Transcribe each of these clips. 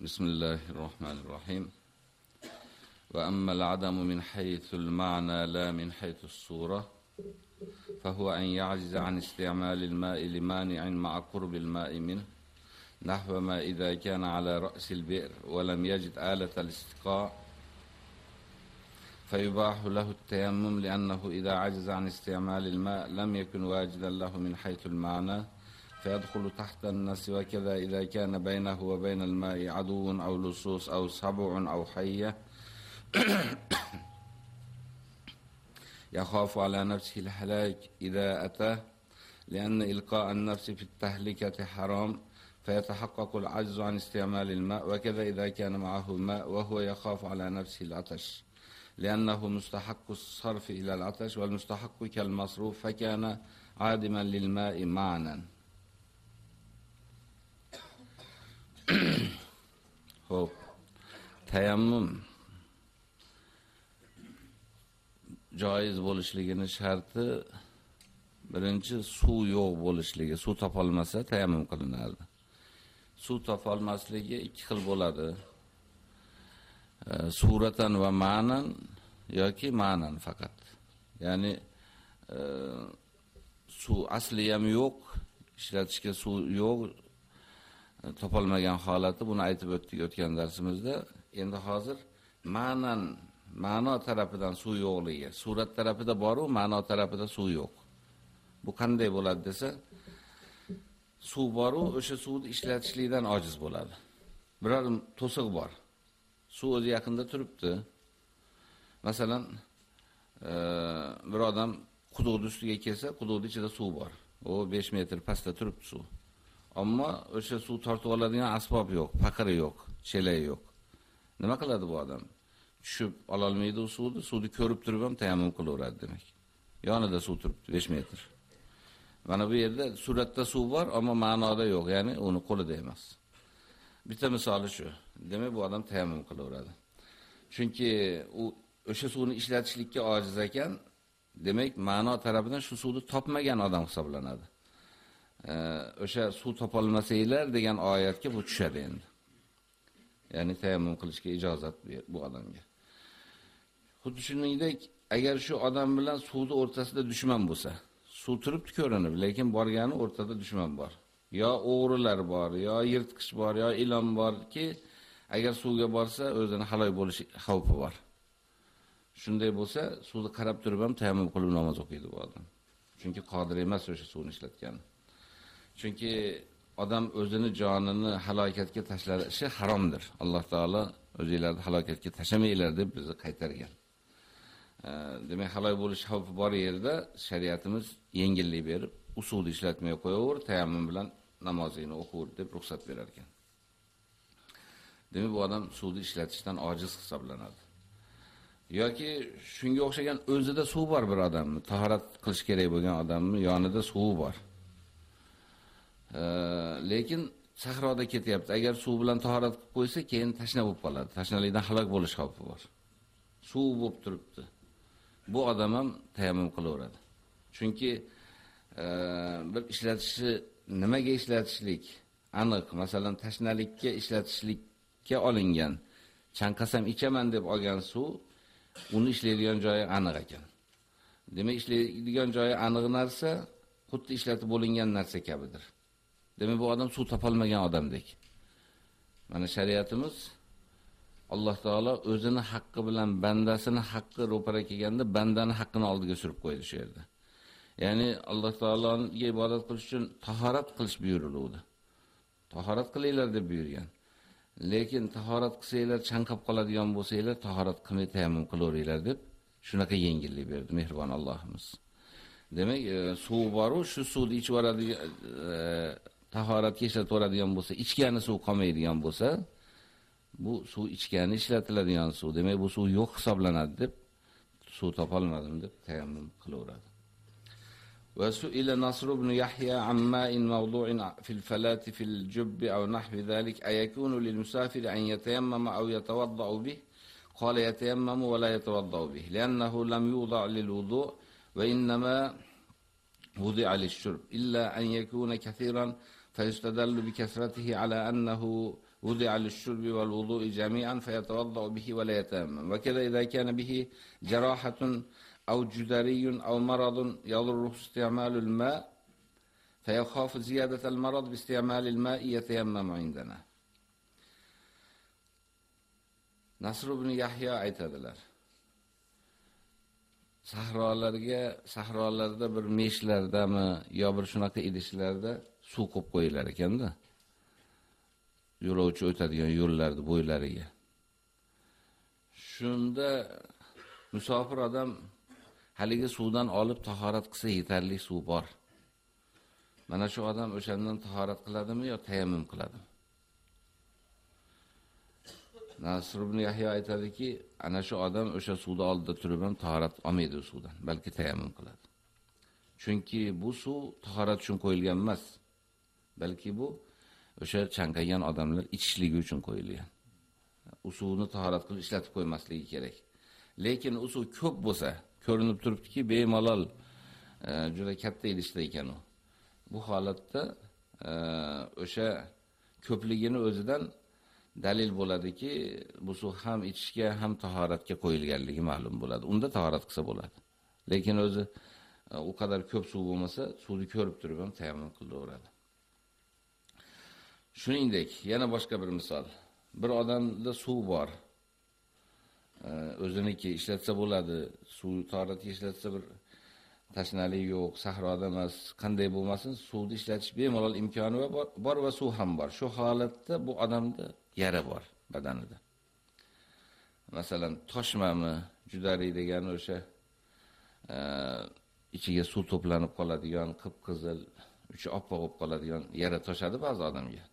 بسم الله الرحمن الرحيم. وأما العدم من حيث المعنى لا من حيث الصورة فهو أن يعجز عن استعمال الماء لمانع مع قرب الماء منه نحو ما إذا كان على رأس البئر ولم يجد آلة الاستقاء فيباح له التيمم لأنه إذا عجز عن استعمال الماء لم يكن واجدا له من حيث المعنى. فيدخل تحت النس وكذا إذا كان بينه وبين الماء عدو أو لصوص أو سبع أو حية. يخاف على نفسه الهلاك إذا أتاه لأن إلقاء النفس في التهلكة حرام فيتحقق العجز عن استعمال الماء وكذا إذا كان معه ماء وهو يخاف على نفسه العطش. لأنه مستحق الصرف إلى العطش والمستحق كالمصروف فكان عادما للماء معنا Xo'p. Tayammum joiz bo'lishligini sharti birinchi suv yo'q bo'lishligi, suv topolmasa tayammum qilinadi. Suv topolmasligi ikki xil bo'ladi. E, suratan va ma'nan yoki ma'nan faqat. Ya'ni e, suv asli ham yo'q, ishlatishga suv yo'q, topolmagan holati buni aytib o'tdik o'tgan darsimizda. Endi hozir ma'nan ma'no tarafidan suv yo'qligi, surat tarafida bor u, ma'no tarafida suv yo'q. Bu qanday bo'ladi desa, suv bor u, o'sha suvni ishlatishlikdan ojiz bo'ladi. Biror to'siq bor. Suv o'zi yaqinda turibdi. Masalan, e, bir odam quduqning ustiga kelsa, quduqning ichida suv bor. U 5 metr pastda turibdi suv. Ammo o'sha suv tortib oladigan asbob yo'q, paqiri yo'q, chelak yo'q. Nima qiladi bu odam? Tushib ola olmaydi u suvni, suvni ko'rib turib ham tayammum qilaveradi demak. Yonida suv turibdi 5 metr. Mana bu yerda suratda suv bor, ammo ma'noda yo'q, ya'ni uni qo'lida emas. Bitta misoli shu. Demak, bu odam tayammum qilaveradi. Chunki u o'sha suvni ishlatishlikka ojiz ekan, demak, ma'no tarafidan shu suvni topmagan odam hisoblanadi. O'sha suv topolmasanglar degan oyatga bu tushadi endi. Ya'ni tayammum qilishga ijozat bu odamga. Xuddi shuningdek, agar shu odam bilan suvni o'rtasida dushman bo'lsa, suv turibdi ko'rinib, lekin borgani o'rtada dushman bor. Yo o'g'rilar bor, yo yirtqich bor, yo ilon borki, agar suvga borsa, o'zini halok bo'lish xavfi bor. Shunday bo'lsa, suvni qarab turib ham tayammum qilib namoz o'qiydi bu odam. Chunki qodir emas o'sha suvni ishlatgani. Chunki odam o'zini jonini halokatga tashlashi haromdir. Alloh taolo o'zingizlarni halokatga tashlamanglar deb bizni qaytargan. Demak, halok bo'lish xavfi bor yerda shariatimiz yengillik berib, usulni ishlatmay qo'yaver, tayammum bilan namozingni o'qiver deb ruxsat berar ekan. Demak, bu odam suvni ishlatishdan ojiz hisoblanadi. yoki shunga o'xshagan o'zida suv bor bir odamni, tahorat qilish kerak bo'lgan odamni yonida suv bor. Lekin sahroda ketyapti. Agar suv bilan tahorat qilib qo'ysa, keyin tashna bo'lib qoladi. Tashnalikdan halok bo'lish xavfi bor. Suv bo'lib turibdi. Bu odam ham tayammum qilaveradi. Chunki e, bir ishlatishi nimaga ishlatishlik aniq. Masalan, tashnalikka ishlatishlikka olingan chanqasam ichaman deb olgan suv uni ishlaydigan joyi aniq ekan. Demak, ishlaydigan joyi aniq narsa xuddi ishlatib bo'lingan narsa kabidir. Demak, bu odam suv topolmagan odamdek. Mana shariatimiz Alloh taolo o'zini haqqi bilan bandasini haqqi ro'para kelganda bandani haqqini oldiga surib qo'ydi shu yerda. Ya'ni Alloh taologa ibodat qilish uchun tahorat qilish buyurildi. Tahorat qilinglar deb buyurgan. Lekin tahorat qilsanglar, chanqab qoladigan bo'lsanglar, tahorat qilmay tayammum qilaveringlar deb shunaqa yengillik berdi mehribon Allohimiz. Demak, e, suv boru shu suvni ichib oladigan e, tahoratga ishlataveradigan bo'lsa, ichgani suv qolmaydigan bo'lsa, bu suv ichgani ishlatiladigan suv. Demak, bu suv yo'q hisoblanadi deb suv topolmadim deb tayammum qilaveradi. وسئل نصر بن يحيى عن ماء موضوع في الفلاة في الجب أو نحو ذلك أيكون للمسافر أن يتيمم أو يتوضأ به قال يتيمم ولا يتوضأ به لأنه لم يوضع للوضوء وإنما وضع للشرب إلا أن يكون كثيرا فيستدل بكثرته على أنه وضع للشرب والوضوء جميعا فيتوضأ به ولا يتيمم وكذا إذا كان به جراحة أو جدري أو مرض يضره استعمال الماء فيخاف زيادة المرض باستعمال الماء يتيمم عندنا Nasr ibn Yahyo aytadilar. Sahrolarga, sahrolarda bir meshlardami yo bir shunaqa idishlarda suv qo'yib qo'yilar ekanda. Yo'lovchi o'tadigan yo'llarni bo'ylariga. Shunda musofir odam haligi suvdan olib tahorat qilsa yetarli suv bor. Mana shu odam o'shandan tahorat qiladimi yo tayammum qiladimi? Nasr ibn Yahyo aytadiki, ana shu odam o'sha suvda oldida turib ham tahorat olmaydi suvdan, balki tayammum qiladi. Chunki bu suv tahorat uchun qo'yilgan emas, balki bu o'sha chanqagan odamlar ichishligi uchun qo'yilgan. Usuvni tahorat qilib ishlatib qo'ymasligi kerak. Lekin usuv suv ko'p bo'lsa, ko'rinib turibdiki, bemalol e, juda katta idishda ekan u. Bu holatda e, o'sha ko'pligini o'zidan dalil bo'ladiki, bu suv ham ichishga ham tahoratga qo'yilganligi ma'lum bo'ladi. Unda tahorat qilsa bo'ladi. Lekin o'zi e, u qadar ko'p suv bo'lmasa, suvni ko'rib turib ham tayammum qilaveradi. Shuningdek, yana boshqa bir misol. Bir odamda suv bor. O'ziniki ishlatsa bo'ladi. Suv toratga ishlatsa bir tashnalik yo'q, sahroda emas, qanday bo'lmasin, suvni ishlatish bemalol imkoni bor va suv ham bor. Shu holatda bu odamda yara bor badanida. Masalan, toshmami, judari degani o'sha ichiga suv to'planib qoladigan, qip-qizil, uchi oppoq bo'lib qoladigan yara toshadi ba'zi odamga.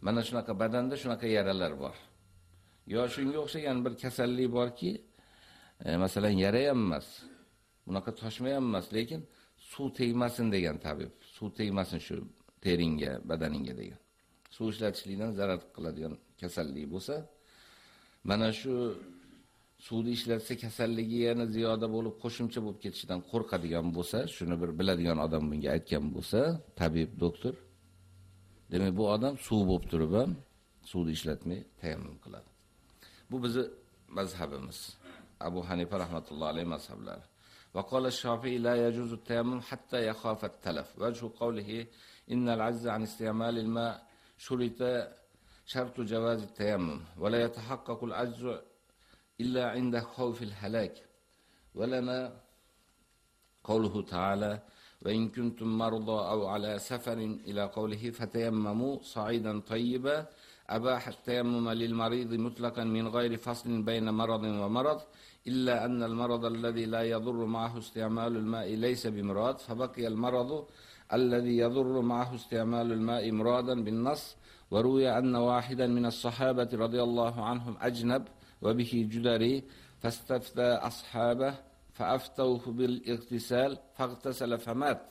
Mana shunaqa badanda shunaqa yaralar bor. Yo shunga o'xshagan bir kasallik borki, e, masalan, yara ham emas, bunaqa toshma ham emas, lekin suv tegmasin degan tabib. Suv tegmasin shu teringga, badaningga degan. Suv ishlatishlikdan zarar qiladigan kasallik bo'lsa, mana shu suvni ishlatsa kasalligi yana ziyoda bo'lib qo'shimcha bo'lib ketishidan qo'rqadigan bo'lsa, shuni bir biladigan odam bunga aytgan bo'lsa, tabib, doktor, demak bu odam suv bo'lib turib ham suvni ishlatmay tayammum qiladi. Bu bizi mazhabimiz. Abu Hanifa rahmatullohi alayhi mazhablari. وقال الشافعي لا يجوز التيمم حتى يخاف التلف وجه قوله إن العجز عن استعمال الماء شرط شرط جواز التيمم ولا يتحقق العجز إلا عند خوف الهلاك ولنا قوله تعالى وإن كنتم مرضى أو على سفر إلى قوله فتيمموا صعيدا طيبا أباح التيمم للمريض مطلقا من غير فصل بين مرض ومرض إلا أن المرض الذي لا يضر معه استعمال الماء ليس بمراد فبقي المرض الذي يضر معه استعمال الماء مرادا بالنص. وروي أن واحدا من الصحابة رضي الله عنهم أجنب وبه جدري فاستفتى أصحابه فأفتوه بالاغتسال فاغتسل فمات.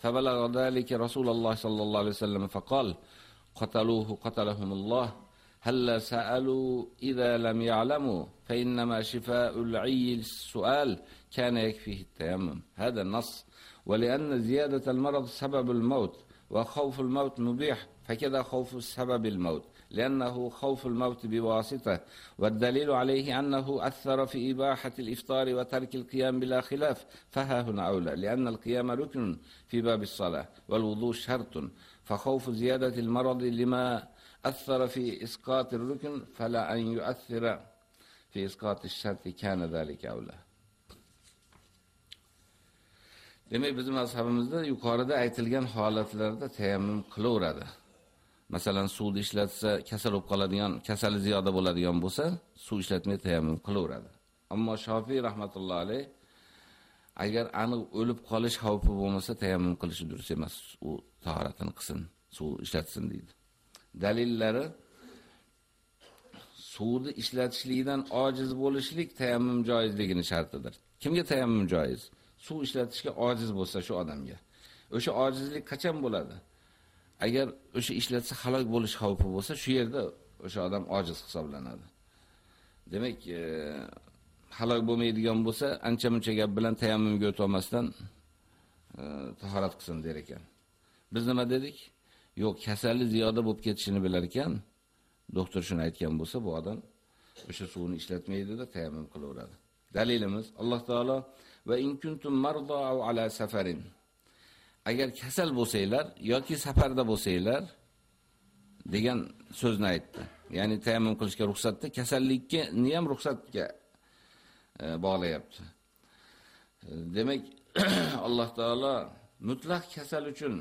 فبلغ ذلك رسول الله صلى الله عليه وسلم فقال قتلوه قتلهم الله. هل سألوا إذا لم يعلموا فإنما شفاء العي السؤال كان يكفيه التيمم. هذا النص. ولأن زيادة المرض سبب الموت وخوف الموت مبيح فكذا خوف السبب الموت. لأنه خوف الموت بواسطة والدليل عليه أنه أثر في إباحة الإفطار وترك القيام بلا خلاف. فها هنا أولى لأن القيام ركن في باب الصلاة والوضوء شرط. فخوف زيادة المرض لما أثر في إسقاط الركن فلا أن يؤثر في إسقاط الشرط. كان ذلك أولى. Demek bizim mazhabimizda yuqorida aytilgan holatlarda tayammum qilaveradi. Masalan, suvni ishlatsa kasal bo'lib qoladigan, kasali ziyoda bo'ladigan bo'lsa, suv ishlatmay tayammum qilaveradi. Ammo Shofiy rahmatullohi alayh agar aniq o'lib qolish xavfi bo'lmasa, tayammum qilishi durust emas. U tahoratini qilsin, suv ishlatsin deydi. Dalillari suvni ishlatishlikdan ojiz bo'lishlik tayammum joizligini shartidir. Kimga tayammum joiz? Suv ishlatishga ojiz bo'lsa shu odamga. O'sha ojizlik qachon bo'ladi? Agar o'sha ishlatsa halok bo'lish xavfi bo'lsa, shu yerda o'sha odam ojiz hisoblanadi. Demak, e, halok bo'lmaydigan bo'lsa, ancha-muncha gap bilan tayammumga o'tolmasdan e, tahorat qilsin der ekan. Biz nima dedik? yo'q, kasallik ziyoda bo'lib ketishini bilar ekan, doktor shuni aytgan bo'lsa, bu odam o'sha suvni ishlatmaydi-da, tayammum qilaveradi. Dalilimiz Alloh taolo va in kuntum marda aw ala safarin. Agar kasal bo'lsanglar yoki safarda bo'lsanglar degan so'zni aytdi. Ya'ni tayammum qilishga ruxsatda kasallikka ni ham ruxsatga e, bog'layapti. E, demak, Alloh taolo mutlaq kasal uchun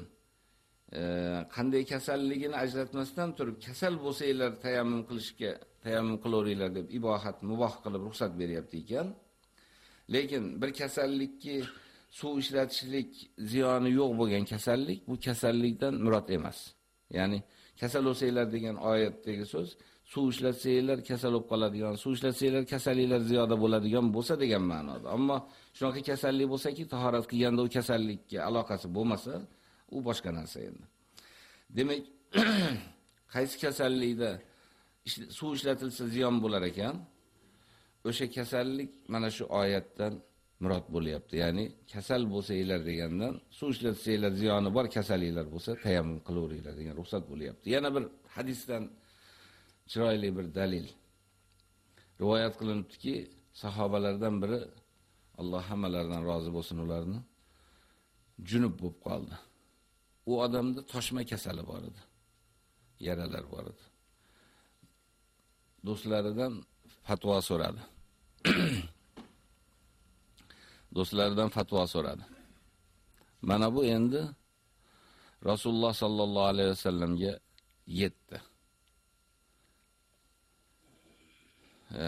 e, qanday kasalligini ajratmasdan turib kasal bo'lsanglar tayammum qilishga tayammum qilaveringlar deb ibohat muboh qilib ruxsat beryapti ekan. Lekin bir kasallikki suv ishlatishlik ziyoni yo'q bo'lgan kasallik bu kasallikdan murod emas. Ya'ni kasal bo'lsanglar degan oyatdagi so'z suv ishlatsanglar kasal bo'lib qoladigan, suv ishlatsanglar kasalliklar ziyoda bo'ladigan bo'lsa degan ma'noda. Ammo shunaqa kasallik bo'lsa-ki, tahorat qilganda u kasallikka aloqasi bo'lmasa, u boshqa narsa endi. Demak, qaysi kasallikda suv ishlatilsa ziyon bo'lar ekan, o'sha kasallik mana shu oyatdan murod bo'lyapti. Ya'ni kasal bo'lsanglar degandan suv ishlatsanglar ziyoni bor kasalliklar bo'lsa tayammum qilaveringlar degan ruxsat bo'lyapti. Yana bir hadisdan chiroyli bir dalil rivoyat qilinibdiki, sahobalardan biri Alloh hammalaridan rozi bo'lsin ularni junub bo'lib qoldi. U odamda toshma kasali bor edi. Yaralar bor edi. Do'stlaridan fatvo so'radi. Do'stlaridan fatvo so'radi. Mana bu endi Rasululloh sallallohu alayhi vasallamga yetdi. E,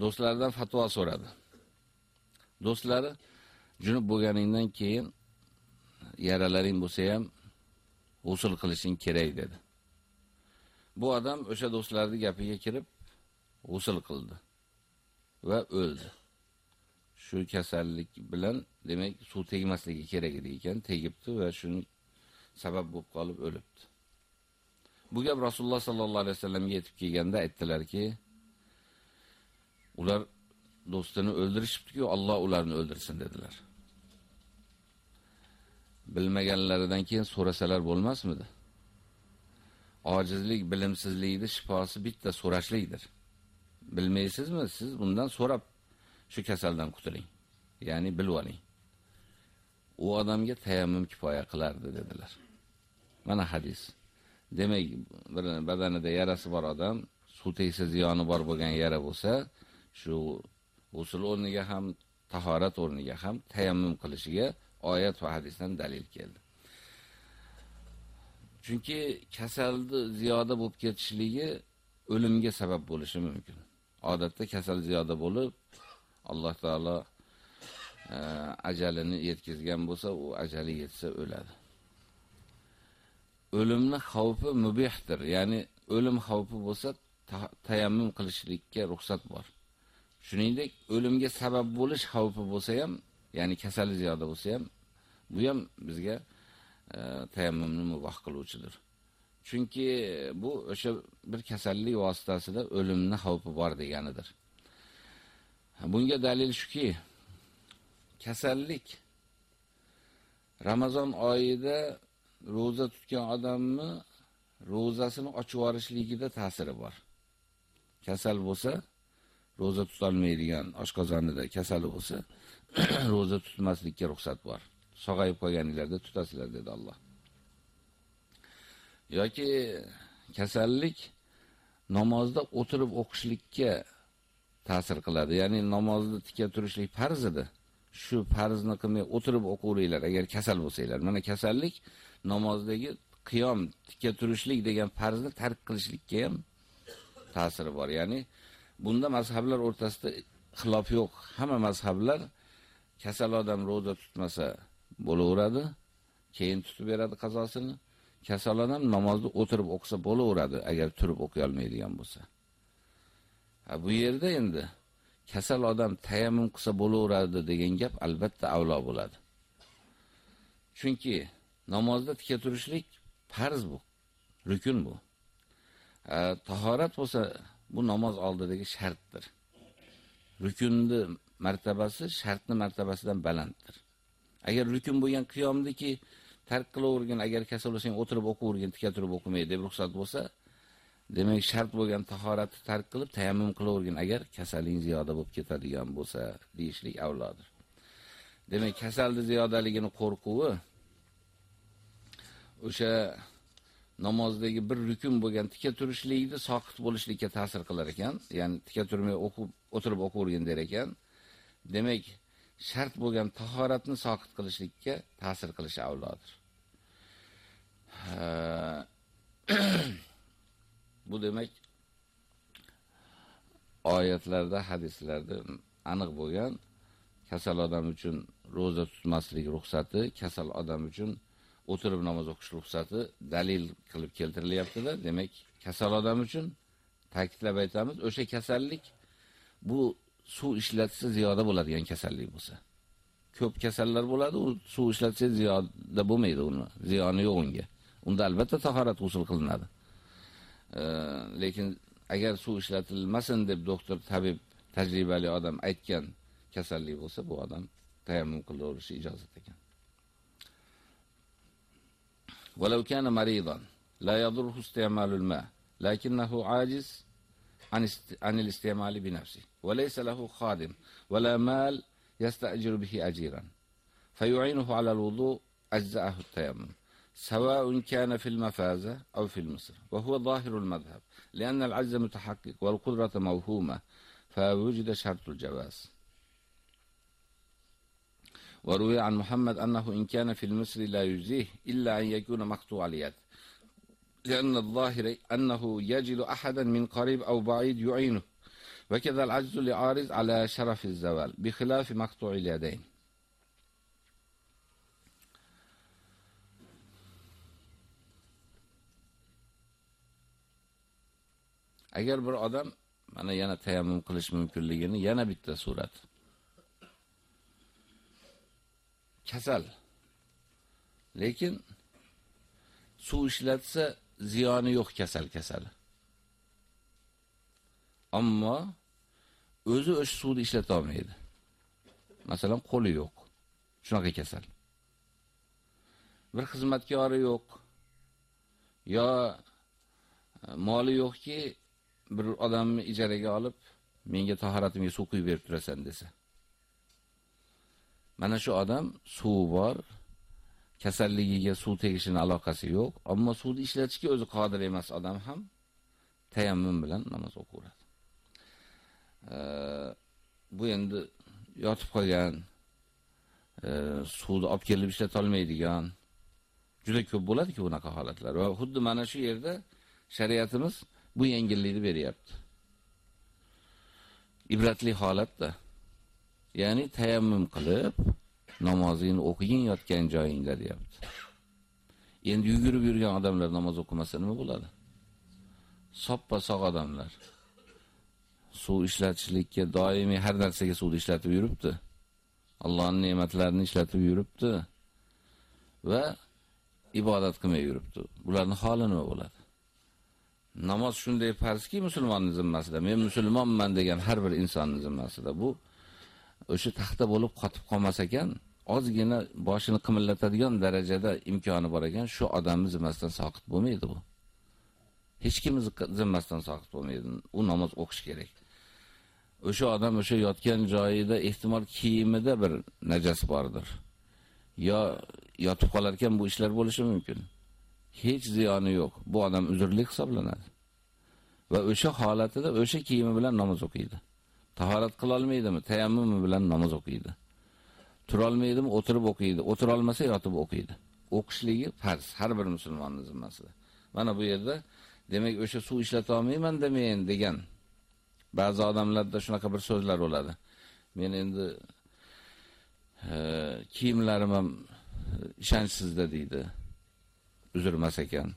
do'stlaridan fatvo so'radi. Do'stlari junub bo'lganingdan keyin yaralaring bo'lsa ham g'usl qilishing kerak dedi. Bu odam o'sha do'stlarining gapiga kirib g'usl qildi va o'ldi. Shu kasallik bilan demak suv tegmasligi kerak edi ekan, tegibdi va shuni sabab bo'lib qolib o'libdi. Bu gap Rasululloh sallallohu alayhi vasallamga yetib kelganda aytdilarki, ular do'stini o'ldirishibdi-ku, Alloh ularni o'ldirsin dedilar. Bilmaganlaridan keyin so'rasalar bo'lmasmidi? Ojizlik, bilimsizlikni shifosi bitta so'rashlikdir. Bilmaysizmi? Siz bundan so'rab shu kasaldan qutuling. Ya'ni bilib oling. U odamga tayammum kifoya qilardi dedilar. Mana hadis. Demak, bir badanida yarasi bor odam suv tegsa ziyoni bor bo'lgan yara bo'lsa, shu usul o'rniga ham tahorat o'rniga ham tayammum qilishiga oyat va hadisdan dalil keldi. Chunki kasalni ziyoda bo'lib ketishligi o'limga sabab bo'lishi mumkin. Odatda kasal ziyoda bo'lib, Alloh taolo e, ajalini yetkazgan bo'lsa, u ajali yetsa o'ladi. O'limni xavfi mubihdir, ya'ni o'lim xavfi bo'lsa, tayammum qilishlikka ruxsat bor. Shuningdek, o'limga sabab bo'lish xavfi bo'lsa ham, ya'ni kasali ziyoda bo'lsa ham, bu ham bizga e, tayammumni muboh qiluvchidir. Chunki bu o'sha bir kasallik vositasida o'limni xavfi bor deganidir. Bunga dalil shuki, kasallik Ramazon oyida roza tutgan odamni rozasini ochib yorishligida ta'siri bor. Kasal bo'lsa, roza tutolmaydigan oshqozonida kasali bo'lsa, roza tutmaslikka ruxsat bor. Sog'ayib qolganingizda tutasizlar dedi Alloh. yoki kasallik namozda o'tirib o'qishlikka ta'sir qiladi. Ya'ni namozni tika turishlik farz edi. Shu farzni qilmay o'tirib o'qinglar agar kasal bo'lsanglar. Mana kasallik namozdagi qiyom, tika turishlik degan farzni tark qilishlikka ham ta'siri bor. Ya'ni bunda mazhablar o'rtasida xilof yo'q. Hamma mazhablar kasal odam roza tutmasa bo'laveradi, keyin tutib beradi qazosini. Kasal odam namozni o'tirib o'qisa bo'laveradi agar turib o'qiy olmaydigan bo'lsa. Bu yerda endi kasal odam tayammum qilsa bo'laveradi degan gap albatta avlo bo'ladi. Chunki namozda tika turishlik farz bu, rukun bu. Tahorat bo'lsa bu namoz oldidagi shartdir. Rukunni martabasi shartni martabasidan balanddir. Agar rukun bo'lgan qiyomdiki tark qilavergin, agar kasal bo'lsang o'tirib o'qivergin, tika turib o'qimaydi deb ruxsat bo'lsa, demak shart bo'lgan tahoratni tark qilib tayammum qilavergin agar kasaling ziyoda bo'lib ketadigan bo'lsa, deyishlik avlodir. Demak, kasalni ziyodaligini qo'rquvi o'sha namozdagi bir rukun bo'lgan tika turishlikni soqit bo'lishlikka ta'sir qilar ekan, ya'ni tika turmay o'qib o'tirib o'qivergin der ekan. Demak, shart bo'lgan tahoratni soqit qilishlikka ta'sir qilishi avlodir. Bu demak oyatlarda, hadislarda aniq bo'lgan kasal odam uchun roza tutmaslik ruxsati, kasal odam uchun o'tirib namoz o'qish ruxsati dalil qilib keltirilyapti-da. Demak, kasal odam uchun ta'kidlab aytamiz, o'sha kasallik bu suv ishlatsa ziyoda bo'ladigan kasallik bo'lsa. Ko'p kasallar bo'ladi, u suv ishlatsa ziyoda bo'lmaydi uni, ziyoni yo'q unga. Unda albatta tahorat usul qilinadi. Lekin agar suv ishlatilmasin deb doktor, tabib, tajribali odam aytgan kasallik bo'lsa, bu odam tayammum qilaverishi ijozat ekan. ولو كان مريضا لا يضره استعمال الماء لكنه عاجز عن عن الاستعمال بنفسه وليس له خادم ولا مال يستأجر به أجيرا فيعينه على الوضوء أجزأه التيمم سواء كان في المفازة أو في المصر وهو ظاهر المذهب لأن العجز متحقق والقدرة موهومة فوجد شرط الجواز. وروي عن محمد أنه إن كان في المصر لا يجزيه إلا أن يكون مقطوع اليد لأن الظاهر أنه يجد أحدا من قريب أو بعيد يعينه وكذا العجز لعارض على شرف الزوال بخلاف مقطوع اليدين. Agar bir odam mana yana tayammum qilish mumkinligini yana bitta surat kasal. Lekin suv ishlatsa ziyoni yo'q kasal kasali. Ammo o'zi o'sha suvni ishlata olmaydi. Masalan, qo'li yo'q. Shunaqa kasal. Bir xizmatkori yo'q. Yo moli yo'qki, bir odamni ijaraga olib, menga tahoratimga suv quyib berib turasan desa. Mana shu odam suv bor, kasalligiga suv tegishini aloqasi yo'q, ammo suvni ishlatishga o'zi qodir emas odam ham tayammum bilan namoz o'qiyveradi. bu endi yotib qolgan, e, suvni olib kelib ishlata olmaydigan juda ko'p bo'ladi-ku bunaqa holatlar. Va xuddi mana shu yerda shariatimiz bu yengillikni beryapti. Ibratli holatda. Ya'ni tayammum qilib namozingni o'qing yotgan joyingda deyapti. Endi yugurib yurgan odamlar namoz o'qimasa nima bo'ladi? Soppa sog' odamlar. Suv ishlatishlikka doimiy har narsaga suv ishlatib yuribdi. Allohning ne'matlarini ishlatib yuribdi va ibodat qilmay yuribdi. Ularning holi nima bo'ladi? Namoz shunday farzki musulmonning zimmasida. Men musulmonman degan har bir insonning zimmasida bu o'sha taxta bo'lib qotib qolmas ekan, ozgina boshini qimillatadigan darajada imkoni bor ekan, shu odamni zimmasidan soqit bo'lmaydi bu. Hech kimni zimmasidan soqit bo'lmaydi. U namoz o'qish kerak. O'sha odam o'sha yotgan joyida ehtimol kiyimida bir najas bordir. Yo yotib qolar ekan bu ishlar bo'lishi mumkin. Hech ziyoni yo'q. Bu odam uzrli hisoblanadi. Va o'sha holatida o'sha kiyimi bilan namoz o'qiydi. Tahorat qila olmaydimi? Tayammum bilan namoz o'qiydi. Tura olmaydimi? O'tirib o'qiydi. O'tira olmasa yotib o'qiydi. O'qishligi farz har bir musulmonning zimmasida. Mana bu yerda demak o'sha suv ishlata olmayman demen degan ba'zi odamlarda shunaqa bir so'zlar bo'ladi. Men endi e, kiyimlarim ham e, ishonchsizda deydi. Uzrmas ekan.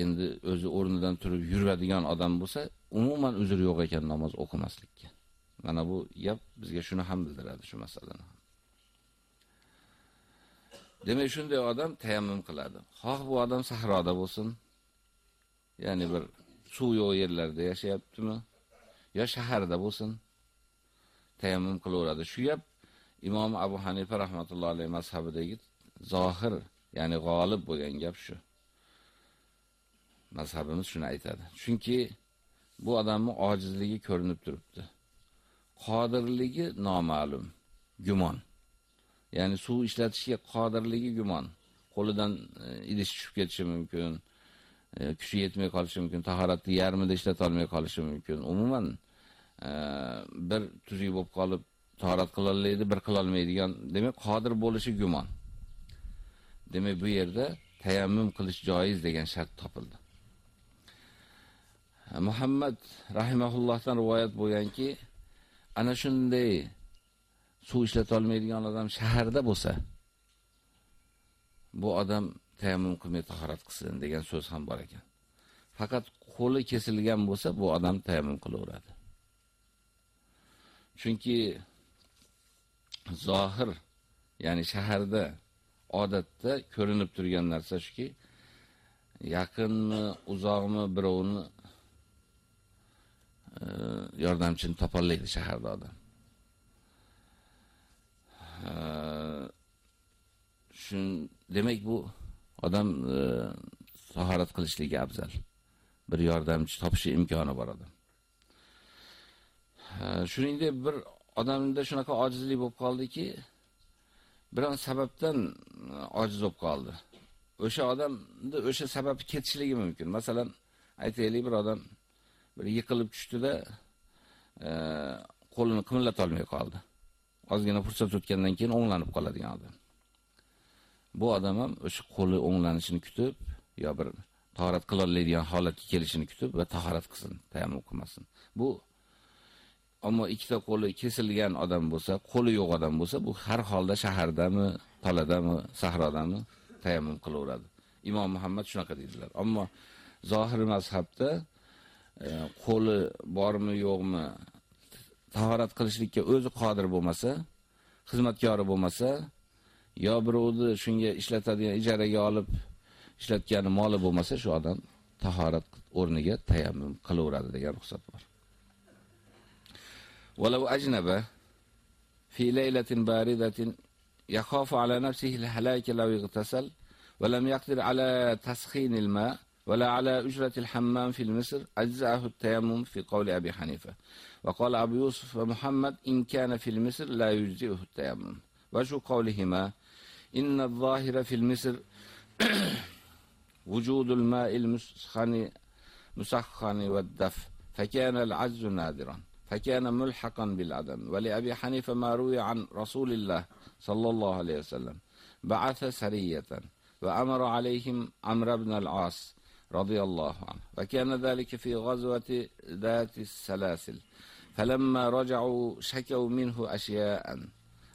Endi o'zi o'rnidan turib yuradigan odam bo'lsa, umuman uzr yo'q ekan namoz o'qimaslikka. Mana bu gap bizga shuni ham bildiradi shu masalani. Demak, shunday odam tayammum qiladi. Xoh bu odam sahroda bo'lsin, ya'ni bir suv yo'q yerlarda yashayaptimi, yo shaharda bo'lsin, tayammum qilaveradi. Shu gap Imom Abu Hanifa rahmatullohi alayhi mazhabidagi zohir, ya'ni g'olib bo'lgan gap shu. Mazhabimiz shuni aytadi. Chunki bu odamning ojizligi ko'rinib turibdi. Qodirligi noma'lum, gumon. Ya'ni suv ishlatishga qodirligi gumon. Qo'lidan e, idish tushib ketishi mumkin. E, kuchi yetmay qolishi mumkin, tahoratni yarmida ishlata olmay qolishi mumkin. Umuman e, bir tuzuk bo'lib qolib tahorat qila olmaydi, bir qila olmaydigan, demak qodir bo'lishi gumon. Demak bu yerda tayammum qilish joiz degan shart topildi. Muhammad rahimahullohdan rivoyat bo'lganki, ana shunday suv ishlata olmaydigan odam shaharda bo'lsa, bu odam tayammum qilmay tahorat qilsin degan so'z ham bor ekan. Faqat qo'li kesilgan bo'lsa, bu odam tayammum qilaveradi. Chunki zohir, ya'ni shaharda odatda ko'rinib turgan narsa shuki, yaqinmi, uzoqmi birovni e, yordamchini topolmaydi shaharda odam. E, shun demak bu odam e, tahorat qilishligi afzal. Bir yordamchi topishi imkoni bor odam. E, shuningdek bir odamda shunaqa ojizlik bo'lib qoldiki, biron sababdan e, ojiz bo'lib qoldi. O'sha odamni o'sha sababi ketishligi mumkin. Masalan, aytaylik bir odam bir yiqilib tushdi-da, e, qo'lini qimillata olmay qoldi. Ozgina fursat o'tgandan keyin o'nglanib qoladigan odam. Bu odam ham o'sha qo'li o'nglanishini kutib, yo bir tahorat qila oladigan holatga kelishini kutib va tahorat qilsin, tayammum qilmasin. Bu ammo ikkita qo'li kesilgan odam bo'lsa, qo'li yo'q odam bo'lsa, bu har holda shahardami, taladami, sahrodami tayammum qilaveradi. Imom Muhammad shunaqa dedilar. Ammo zohir mazhabda e, qo'li bormi, yo'qmi, tahorat qilishlikka o'zi qodir bo'lmasa, xizmatkori bo'lmasa, yo birovni shunga ishlatadigan ijaraga olib ishlatgani moli bo'lmasa, shu odam tahorat o'rniga tayammum qilaveradi degan ruxsat bor. ولو أجنب في ليلة باردة يخاف على نفسه الهلاك لو اغتسل ولم يقدر على تسخين الماء ولا على أجرة الحمام في المصر أجزأه التيمم في قول أبي حنيفة. وقال أبو يوسف ومحمد إن كان في المصر لا يجزئه التيمم. وجه قولهما إن الظاهر في المصر وجود الماء المسخن مسخن والدف فكان العجز نادرا. فكان ملحقا بالعدم ولأبي حنيفة ما روي عن رسول الله صلى الله عليه وسلم. بعث سرية وأمر عليهم عمرو بن العاص رضي الله عنه. وكان ذلك في غزوة ذات السلاسل. فلما رجعوا شكوا منه أشياء.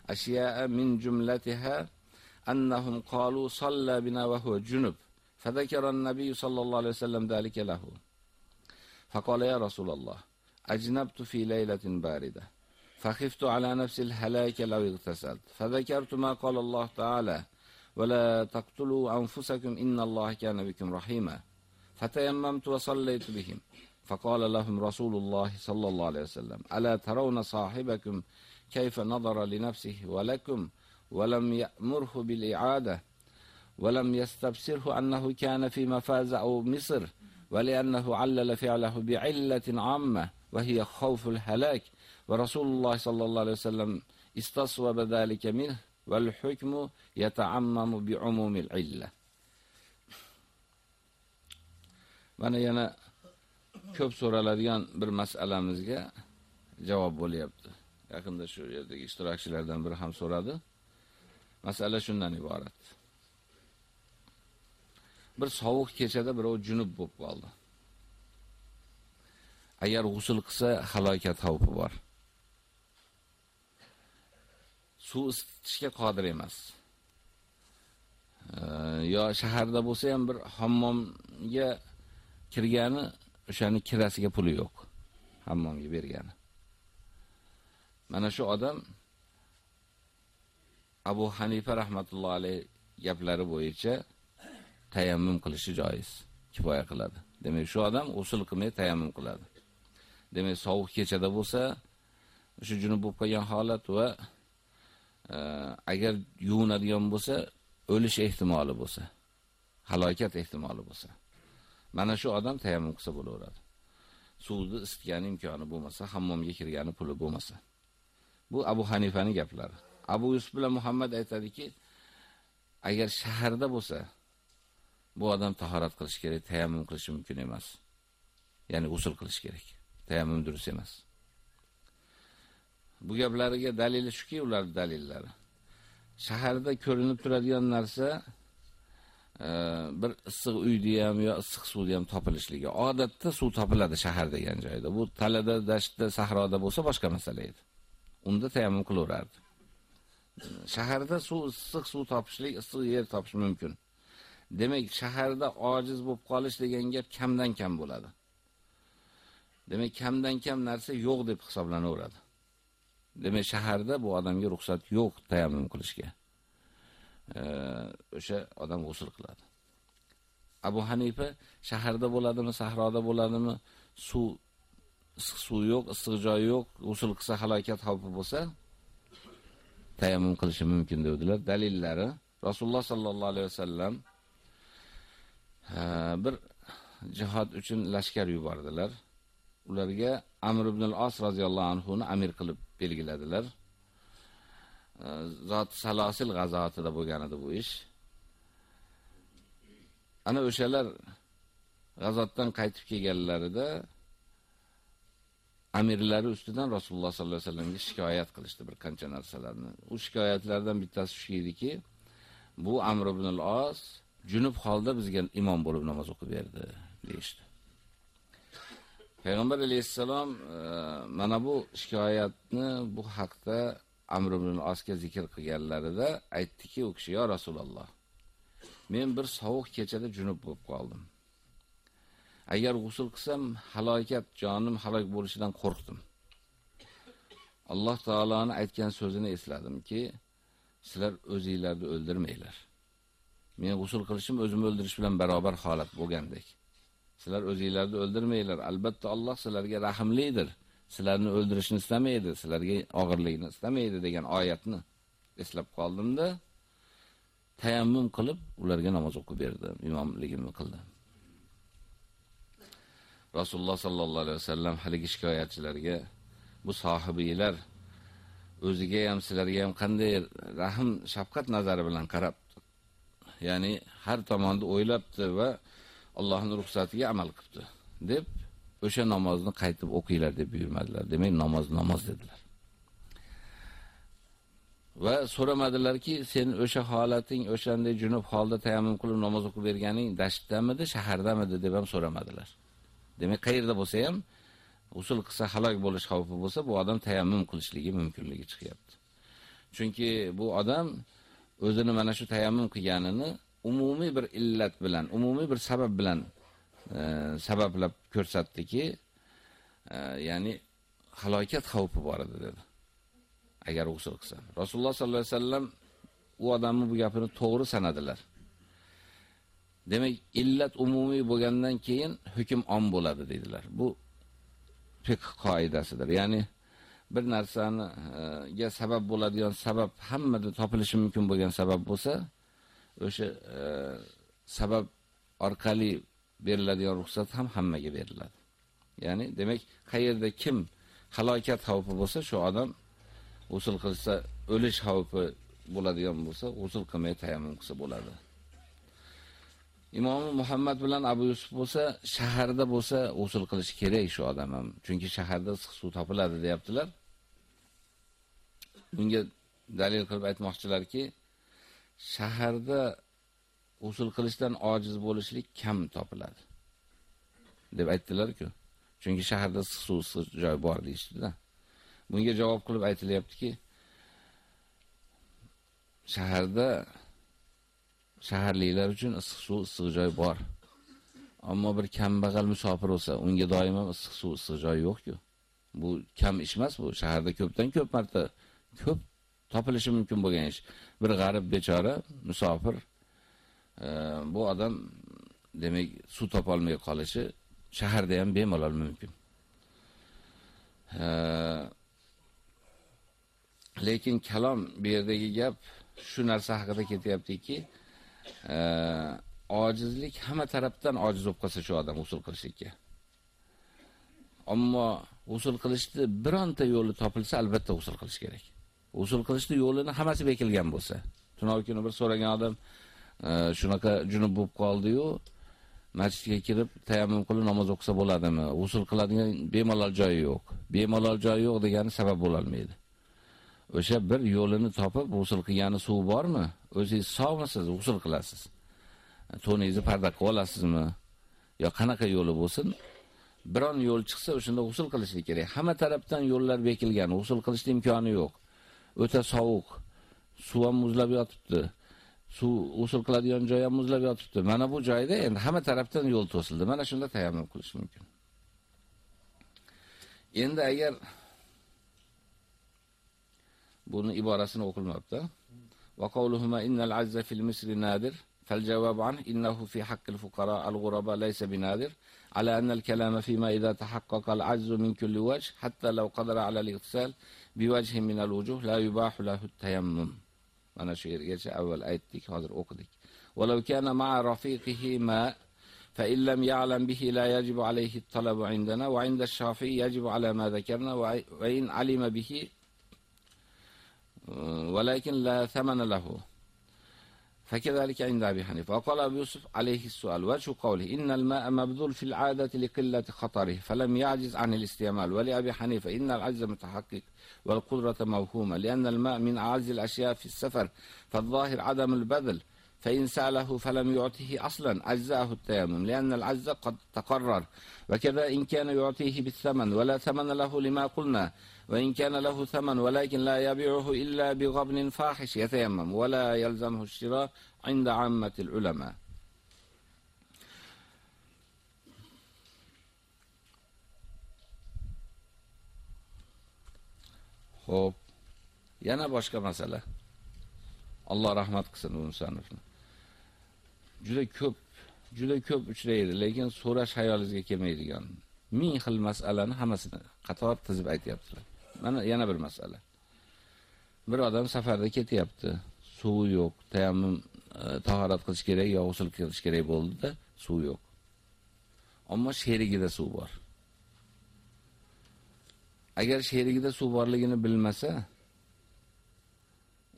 أشياء من جملتها أنهم قالوا صلى بنا وهو جنب. فذكر النبي صلى الله عليه وسلم ذلك له. فقال يا رسول الله أجنبت في ليلة باردة فخفت على نفس الهلاك لو اغتسلت. فذكرت ما قال الله تعالى ولا تقتلوا أنفسكم إن الله كان بكم رحيما. فتيممت وصليت بهم. فقال لهم رسول الله صلى الله عليه وسلم ألا ترون صاحبكم كيف نظر لنفسه ولكم ولم يأمره بالإعادة ولم يستبصره أنه كان في مفاز أو مصر ولأنه علل فعله بعلة عامة. va hiya xavful halak va Rasululloh sallallohu alayhi vasallam istasva bidalika min val hukmu yata'ammamu bi umumil illa. Mana yana ko'p so'raladigan bir masalamizga javob bo'lyapti. Yaqinda shu yerdagi ishtirokchilardan biri ham so'radi. Masala shundan iborat. Bir sovuq kechada birov junub bo'lib qoldi. Agar g'usul qilsa halokat xavfi bor. Suv isitishga qodir emas. yo shaharda bo'lsa ham bir hammomga kirgani o'shani kirasiga puli yo'q. Hammomga bergani. Mana shu odam Abu Hanifa rahmatullohi alayh gaplari bo'yicha tayammum qilishi joiz, kifoya qiladi. Demak, shu odam usul qilmay tayammum qiladi. Demak sovuq kechada bo'lsa, o'sha junub bo'lib qolgan holat va e, agar yuvinadigan bo'lsa, o'lish ehtimoli bo'lsa, halokat ehtimoli bo'lsa, mana shu odam tayammum qilsa bo'laveradi. Suvni isitgan imkoni bo'lmasa, hammomga kirgani puli bo'lmasa. Bu Abu Hanifaning gaplari. Abu Yusuf bilan Muhammad aytadiki, agar shaharda bo'lsa, bu odam tahorat qilish kerak, tayammum qilishi mumkin emas. Ya'ni usul qilish kerak. Tayammum durust emas. Bu gaplariga dalili shuki, ular dalillari. Shaharda ko'rinib turadigan narsa e, bir issiq uydi ham yo issiq suvda ham topilishligi. Odatda suv topiladi shahar degan joyda. Bu talada, dashtda, sahroda bo'lsa boshqa masala edi. Unda tayammum qilaverardi. Shaharda suv issiq suv topishlik, issiq yer topish mumkin. Demak, shaharda ojiz bo'lib qolish degan gap kamdan kam bo'ladi. Demak, kamdan kam narsa yo'q deb hisoblanaveradi. Demak, shaharda bu odamga ruxsat yo'q tayammum qilishga. o'sha odam g'usl qiladi. Abu Hanifa shaharda bo'ladimi, sahroda bo'ladimi, suv issiq suv yo'q, issiq joy yo'q, g'usl qilsa halokat xavfi bo'lsa, tayammum qilishi mumkin dedilar. Dalillari Rasululloh sallallohu alayhi vasallam bir jihad uchun lashkar yubordilar. Ularga Amr ibn al-As radhiyallohu anhu ni amir qilib belgiladilar. Zot Salosil g'azotida bo'lgan edi bu ish. Ana o'shalar g'azotdan qaytib kelganlarida amirlari ustidan Rasululloh sallallohu alayhi vasallamga shikoyat qilishdi bir qancha narsalarni. U shikoyatlardan bittasi shu ediki, bu Amr ibn al-As junub holda bizga imom bo'lib namoz o'qib berdi, deyishdi. Payg'ambar alayhisalom e, mana bu shikoyatni bu haqda Amr ibn al-Asga zikr qilganlarida aytdiki, u kishi: "Ya Rasululloh, men bir sovuq kechada junub bo'lib qoldim. Agar g'usl qilsam, halokat, jonim halok bo'lishidan qo'rqdim. Alloh taoloning aytgan so'zini esladimki, sizlar o'zingizlarni o'ldirmanglar. Men g'usl qilishim o'zimni o'ldirish bilan barobar holat bo'lgandek. Sizlar o'zingizlarni o'ldirmanglar. Albatta Alloh sizlarga rahimlidir. Sizlarni o'ldirishni istamaydi, sizlarga og'irlikni istamaydi degan oyatni eslab qoldimda, tayammum qilib ularga namoz o'qib berdim, imomligimni qildim. Rasululloh sallallohu alayhi vasallam haligi shikoyatchilarga bu sohibiylar o'ziga ham sizlarga ham qanday rahim, shafqat nazari bilan qarab, ya'ni har tomonda o'ylabdi va Allohning ruxsatiga amal qilibdi deb o'sha namozni qaytib o'qinglar deb buyurmadilar. Demak, namoz namoz dedilar. Va so'ramadilarki, sen o'sha holating, o'shanday junub holda tayammum qilib namoz o'qib berganing dashtdamidi, shahardamidi deb ham so'ramadilar. Demak, qayerda bo'lsa ham usul qilsa halok bo'lish xavfi bo'lsa, bu odam tayammum qilishligi mumkinligi chiqyapti. Chunki bu odam o'zini mana shu tayammum qilganini umumiy bir illat bilan, umumiy bir sabab bilan e, sabablab ko'rsatdiki, e, ya'ni halokat xavfi bor edi dedi. Agar usul qilsa. Rasululloh sollallohu alayhi vasallam u odamni bu gapini to'g'ri sanadilar. Demak, illat umumiy bo'lgandan keyin hukm om bo'ladi dedilar. Bu fiqh qoidasidir. Ya'ni bir narsani e, ga sabab bo'ladigan sabab hammada topilishi mumkin bo'lgan sabab bo'lsa, o'sha e, sabab orqali beriladigan ruxsat ham hammaga beriladi. Ya'ni demak, qayerda kim halokat xavfi bo'lsa, shu odam usul qilsa, o'lish xavfi bo'ladigan bo'lsa, usul qilmay tayammum qilsa bo'ladi. Imom Muhammad bilan Abu Yusuf bo'lsa, shaharda bo'lsa, usul qilish kerak shu odam ham. Chunki shaharda issiq suv topiladi, deyaptilar. Bunga dalil qilib aytmoqchilarki, shaharda usul qilishdan ojiz bo'lishlik kam topiladi. deb aytdilar-ku. Chunki shaharda issiq suv joy bor deyishdi-da. Bunga javob qilib aytilyaptiki, shaharda shaharliklar uchun issiq suv, issiq joy bor. Ammo bir kambag'al musofir bo'lsa, unga doim ham issiq suv, issiq joy yo'q-ku. Bu kam ish emas bu. Shaharda ko'pdan ko'p marta ko'p topilishi mumkin bo'lgan ish. Bir g'arib bechora musofir e, bu odam demak suv topa olmay qolishi shaharda ham bemalol mumkin. E, lekin kalom bu yerdagi gap shu narsa haqida ketyaptiki, e, ojizlik hamma tarafdan ojiz bo'lib qolsa shu odam usul qilishlikka. Ammo usul qilishni bironta yo'li topilsa, albatta usul qilish kerak. Usul qilishni yo'lini hammasi bekilgan bo'lsa. Tunov kuni bir so'ragan odam e, shunaqa junub bo'lib qoldi-yu, masjidga kirib tayammum qilib namoz o'qisa bo'ladimi? Usul qiladigan bemalol joyi yo'q. Bemalol joyi yo'q degani sabab bo'la olmaydi. O'sha bir yo'lini topib usul qilgani suv bormi? O'zingiz sog'misiz, usul qilasiz. To'ningizni parda qilib olasizmi? yo qanaqa yo'li bo'lsin, biron yo'l chiqsa o'shunda usul qilishlik kerak. Hamma tarafdan yo'llar bekilgan, usul qilishning imkoni yo'q. O'ta sovuq, suv ham muzlab yotibdi. Suv usul qiladigan joy ham muzlab yotibdi. Mana bu joyda endi hamma tarafdan yo'l to'sildi. Mana shunda tayammum qilish mumkin. Endi agar buni iborasini o'qilmabdi. Va qawluhuma innal azza fil misri nadir فالجواب عنه إنه في حق الفقراء الغرباء ليس بنادر على أن الكلام فيما إذا تحقق العجز من كل وجه حتى لو قدر على الاغتسال bivajhi minal wujuh la yubahu lahu tayammum. Mana shu yergacha avval aytdik, hozir o'qidik. Walau kana ma'a rafiqihi ma fa in lam ya'lam bihi la yajibu alayhi at-talabu 'indana wa 'inda ash-Shafi'i yajibu ala ma dhakarna wa in 'alima bihi walakin la thamana lahu. فكذلك عند أبي حنيفة. وقال أبو يوسف عليه السؤال وجه قوله إن الماء مبذول في العادة لقلة خطره فلم يعجز عن الاستعمال. ولأبي حنيفة إن العجز متحقق والقدرة موهومة لأن الماء من أعز الأشياء في السفر فالظاهر عدم البذل فإن سأله فلم يعطيه أصلا أجزأه التيمم لأن العز قد تقرر. وكذا إن كان يعطيه بالثمن ولا ثمن له لما قلنا. وإن كان له ثمن ولكن لا يبيعه إلا بغبن فاحش يتيمم ولا يلزمه الشراء عند عامة العلماء Xo'p. Yana boshqa masala. Alloh rahmat qilsin u insonlarni. Juda ko'p, juda ko'p uchraydi, lekin so'rash hayolingizga kelmaydigan ming xil masalani hammasini qator tizib aytyaptilar. Mana yana bir masala. Bir odam safarda ketyapti. Suvi yo'q, tayammum e, tahorat qilish kerak yo g'usl qilish kerak bo'ldi-da, suv yo'q. Ammo sherigida suv bor. Agar sherigida suv borligini bilmasa,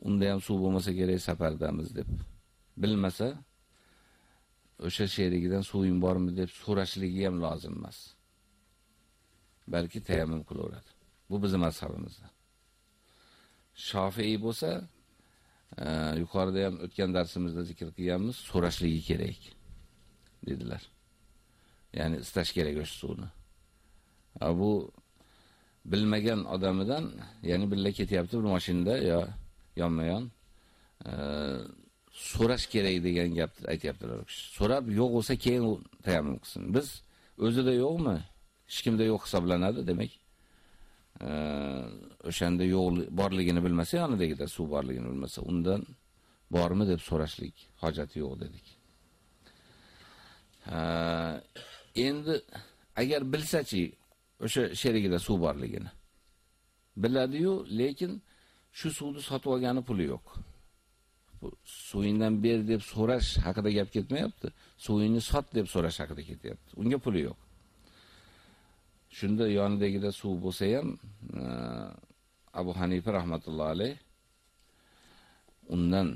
unda ham suv bo'lmasa kerak safardamiz deb bilmasa, o'sha sherigidan suving bormi deb so'rashligi ham lozim emas. Balki tayammum qilaveradi. Bu bizning mazhabimizda. Shofiy bo'lsa, e, yuqorida ham o'tgan darsimizda zikr qilganmiz, so'rashligi kerak dedilar. Ya'ni istash kerak o'sha suvni. Bu bilmagan odamidan, ya'ni billa ketyapti bir mashinada yo yonma-yon e, so'rash kerak degan gapni aytibdilar u. So'rab yo'q bo'lsa keyin tayammum qilsin. Biz o'zida yo'qmi? Hech kimda yo'q hisoblanadi, demak. O'shanda yo'q borligini bilmasa, yonidagida suv borligini bilmasa, undan bormi deb so'rashlik hojati yo'q dedik. Endi agar bilsa-chi, o'sha sherigida suv borligini biladi-yu, lekin shu suvni sotib olgani puli yo'q. Bu suvingdan ber deb so'rash haqida gap ketmayapti. Suvingni sot deb so'rash haqida ketyapti. Unga puli yo'q. Shunda yonidagida suv bo'lsa ham Abu Hanifa rahmatullohi alayh undan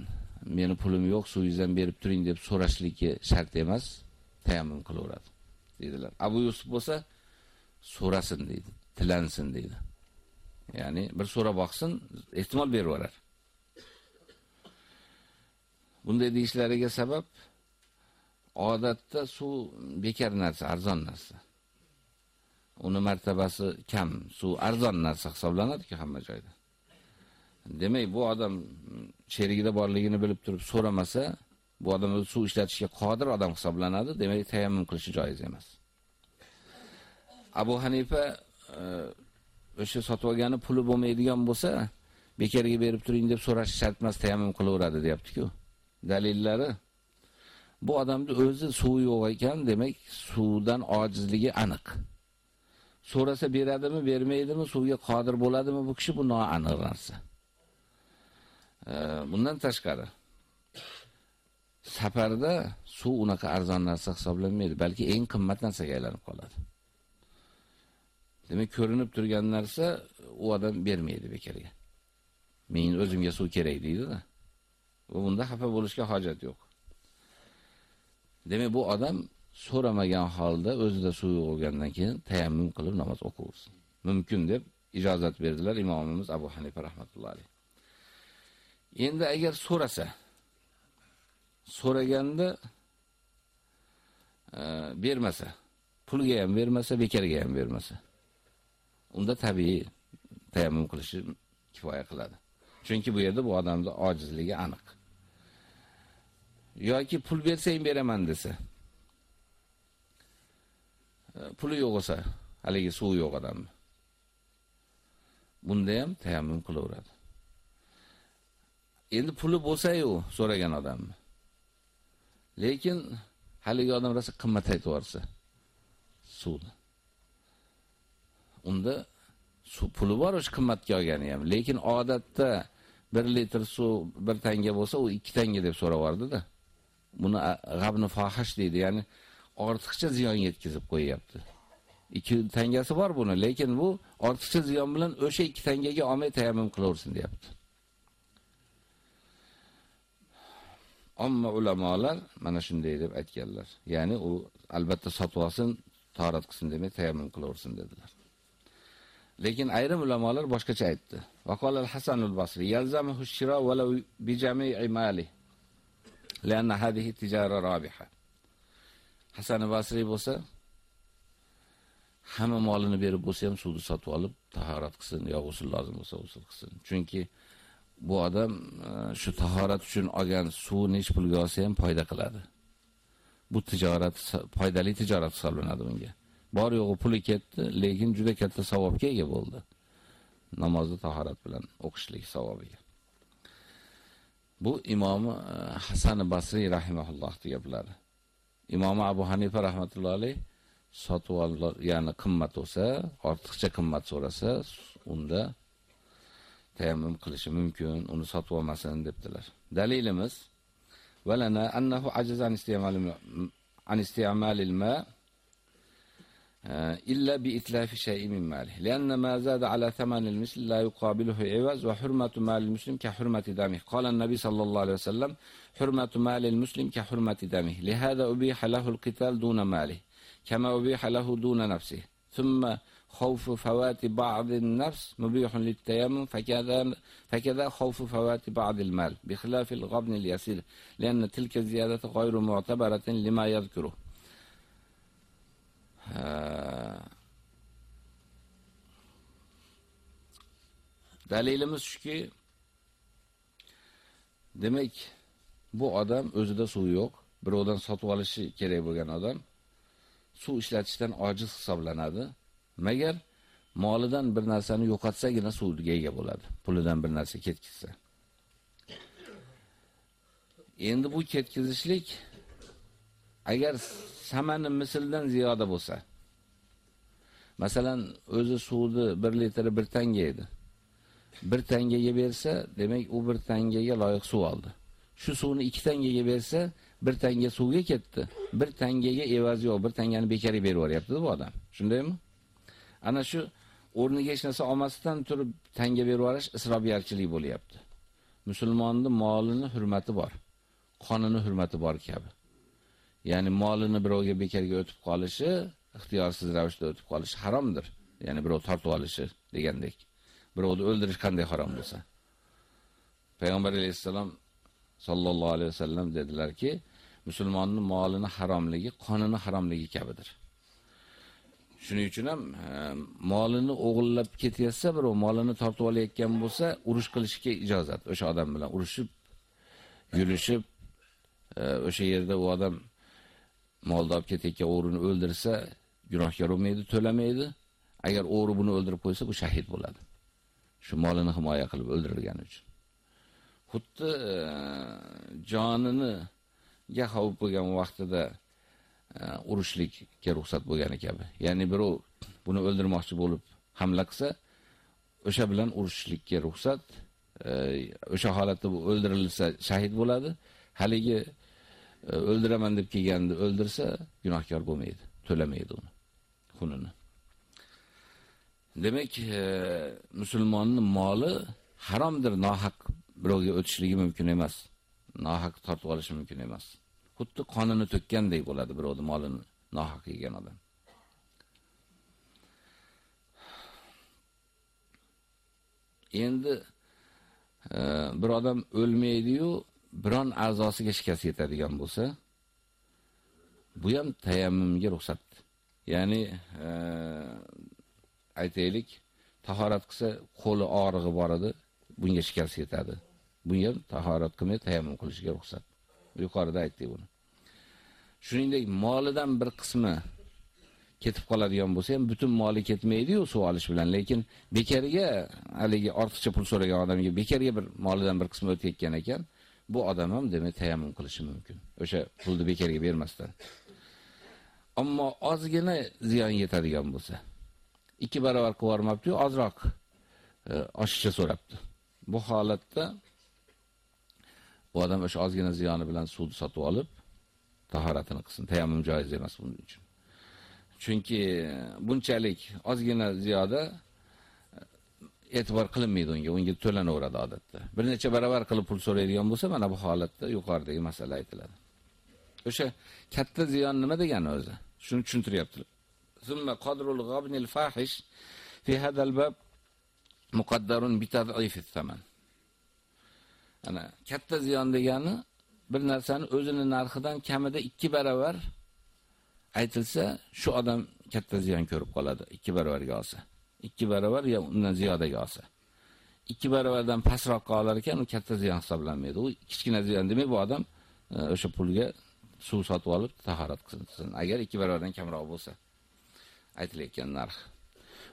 meni pulim yo'q, suvingizdan berib turing deb so'rashligi shart emas, tayammum qilaveradi dedilar. Abu Yusuf bo'lsa so'rasin deydi, tilansin deydi. Ya'ni bir so'rab boqsin, ehtimol berib yuborar. Bunday deyishlariga sabab odatda suv bekar narsa, arzon narsa. Uni martabasi kam, suv arzon narsa hisoblanadi-ku hamma joyda. Demak, bu odam sherigida borligini bilib turib so'ramasa, bu odam suv ishlatishga qodir odam hisoblanadi, demak tayammum qilishi joiz emas. Abu Hanifa e, o'sha sotib olgani puli bo'lmaydigan bo'lsa, bekarga berib turing deb so'rash shart emas, tayammum qilaveradi, deyapti-ku. Dalillari bu odamda o'zi suv yo'q ekan, demak, suvdan ojizligi aniq. So'rasa beradimi, bermaydimi, suvga qodir bo'ladimi bu kishi bu noaniq narsa. bundan tashqari safarda suv unaqa arzon narsa hisoblanmaydi, balki eng qimmat narsaga aylanib qoladi. Demak, ko'rinib turgan narsa u odam bermaydi bekarga. Men o'zimga suv kerak deydi-da. Va bunda xafa bo'lishga hojat yo'q. Demak, bu odam so'ramagan holda o'zida suv yo'g'ilgandan keyin tayammum qilib namoz o'qiyversin. Mumkin deb ijozat berdilar imomimiz Abu Hanifa rahmatullohi Endi agar so'rasa, so'raganda e, bermasa, pulga ham bermasa, bekarga ham bermasa, unda tabiiy tayammum qilishi kifoya qiladi. Chunki bu yerda bu odamning ojizligi aniq. yoki pul bersang beraman desa. Puli yo'q bo'lsa, haligi suv yo'q odam. Bunda ham tayammum qilaveradi. Endi puli bo'lsa-yu so'ragan odam. Lekin haligi odam rosa qimmat aytib yuborsa suvni. Unda suv puli bor o'sha qimmatga olgani ham, lekin odatda 1 litr suv 1 tanga bo'lsa, u 2 tanga deb so'ravardi-da. Buni g'abni fahish deydi, ya'ni ortiqcha ziyon yetkazib qo'yapti. 2 tangasi bor buni, lekin bu ortiqcha ziyon bilan o'sha 2 tangaga olmay tayammum qilaversin deyapti. Ammo ulamolar mana shunday deb aytganlar. Ya'ni u albatta sotib olsin, tarat qilsin demay tayammum qilaversin dedilar. Lekin ayrim ulamolar boshqacha aytdi. Vaqala al-Hasan al-Basri yalzamu shira walau bi jami'i mali. Lianna hadhihi tijara rabiha. Hasan al-Basri bo'lsa hamma molini berib bo'lsa ham suvni sotib olib tahorat qilsin, yo g'usl lozim bo'lsa g'usl qilsin. Chunki bu odam e, shu tahorat uchun olgan suvni hech pulga olsa ham foyda qiladi. Bu tijorat foydali tijorat hisoblanadi unga. Bor yo'g'i puli ketdi, lekin juda katta savobga ega bo'ldi. Namozni tahorat bilan o'qishlik savobiga. Bu imomi e, Hasan Basri rahimahulloh gaplari. Imom Abu Hanifa rahmatullohi alayh sotib ya'ni qimmat bo'lsa, ortiqcha qimmat so'rasa, unda tayammum qilishi mumkin, uni sotib olmasin debdilar. Dalilimiz valana annahu ajaza an isti'mal an isti'mal al-ma إلا بإتلاف شيء من ماله. لأن ما زاد على ثمن المثل لا يقابله عوض وحرمة مال المسلم كحرمة دمه. قال النبي صلى الله عليه وسلم حرمة مال المسلم كحرمة دمه. لهذا أبيح له القتال دون ماله كما أبيح له دون نفسه. ثم خوف فوات بعض النفس مبيح للتيمم فكذا فكذا خوف فوات بعض المال بخلاف الغبن اليسير لأن تلك الزيادة غير معتبرة لما يذكره. Dalilimiz shuki demak bu odam o'zida suv yo'q birovdan sotib olishi kerak bo'lgan odam suv ishlatishdan ojiz hisoblanadi Magar molidan bir narsani yo'qotsagina suvga ega bo'ladi. Pulidan bir narsa ketkizsa. Endi bu ketkizishlik agar samani misldan ziyoda bo'lsa, masalan, o'zi suvni 1 litri 1 tanga edi. 1 tangaga bersa, demak u 1 tangaga loyiq suv oldi. Shu suvni 2 tangaga bersa, 1 tanga suvga ketdi. 1 tangaga evaz yo'q, 1 tangani bekariga berib yuboryapti bu odam. Shundaymi? ana shu o'rniga hech narsa olmasdan turib tanga berib yuborish isrofgarchilik bo'lyapti. Musulmonning molini hurmati bor, qonini hurmati bor kabi. Ya'ni molini birovga bekarga o'tib qolishi, ixtiyorsiz ravishda o'tib qolishi haromdir. Ya'ni birov tortib olishi degandek. Birovni o'ldirish qanday harom bo'lsa. Payg'ambar alayhisalom sallallohu alayhi vasallam dedilarki, musulmonning molini haromligi qonini haromligi kabidir. Shuning uchun ham e, molini o'g'irlab ketyapsa, birov molini tortib olayotgan bo'lsa, urush qilishga ijozat. O'sha odam bilan urushib, yurishib, e, o'sha yerda u odam molni olib ketayotgan o'g'rini o'ldirsa, gunohkor bo'lmaydi, to'lamaydi. Agar o'g'ri buni o'ldirib qo'ysa, bu shahid bo'ladi. Shu molini himoya qilib o'ldirilgani uchun. Xuddi e, jonini ga xavf bo'lgan vaqtida e, urushlikka ruxsat bo'lgani kabi. Ya'ni birov buni o'ldirmoqchi bo'lib hamla qilsa, o'sha bilan urushishlikka ruxsat e, o'sha holatda bu o'ldirilsa shahid bo'ladi. Haligi e, o'ldiraman deb kelganda o'ldirsa, gunohkor bo'lmaydi, to'lamaydi uni xunini. Demak, e, musulmonning moli haromdir, nohaq birovga o'tishligi mumkin emas. Nohaq tortib olishi mumkin emas. Xuddi qonini to'kkandek bo'ladi birovning molini nohaq yegan odam. Endi e, bir odam o'lmaydi-yu, biron a'zosiga shikast yetadigan bo'lsa, bu ham tayammumga ruxsat. Ya'ni e, aytaylik, tahorat qilsa qo'li og'rig'i bor edi, bunga shikast yetadi. Bu ham tahorat qilmay tayammum qilishga ruxsat. Yuqorida aytdik buni. Shuningdek, molidan bir qismi ketib qoladigan bo'lsa ham butun moli ketmaydi-yu suv olish bilan, lekin bekariga haligi ortiqcha pul so'ragan odamga bekariga bir molidan bir qismi o'tib ketgan ekan, bu odam ham demak tayammum qilishi mumkin. O'sha pulni bekariga bermasdan. Ammo ozgina ziyon yetadigan bo'lsa, ikki barobar qilib yubormabdi-yu, ozroq oshicha oshiqcha so'rabdi. Bu holatda bu odam o'sha ozgina ziyoni bilan suvni sotib olib, tahoratini qilsin. Tayammum joiz emas buning uchun. Chunki e, bunchalik ozgina ziyoda e'tibor qilinmaydi unga, unga to'lanaveradi odatda. Bir necha barobar qilib pul so'raydigan bo'lsa, mana bu holatda yuqoridagi masala aytiladi. O'sha katta ziyon nima degani o'zi? Shuni tushuntiryaptilar. Zumma qadrul ghabnil fahish fi hadal bab muqaddarun bi tad'if thaman. Ana katta ziyon degani bir narsani o'zini narxidan kamida 2 barobar aytilsa, shu odam katta ziyon ko'rib qoladi, 2 barobarga olsa. 2 barobar yo undan ziyodaga olsa. 2 barobardan pastroq qolar ekan, u katta ziyon hisoblanmaydi. U kichkina ziyon demak, bu odam e, o'sha pulga suv sotib olib tahorat qilsin. Agar 2 barobardan kamroq bo'lsa, aytilayotgan narx.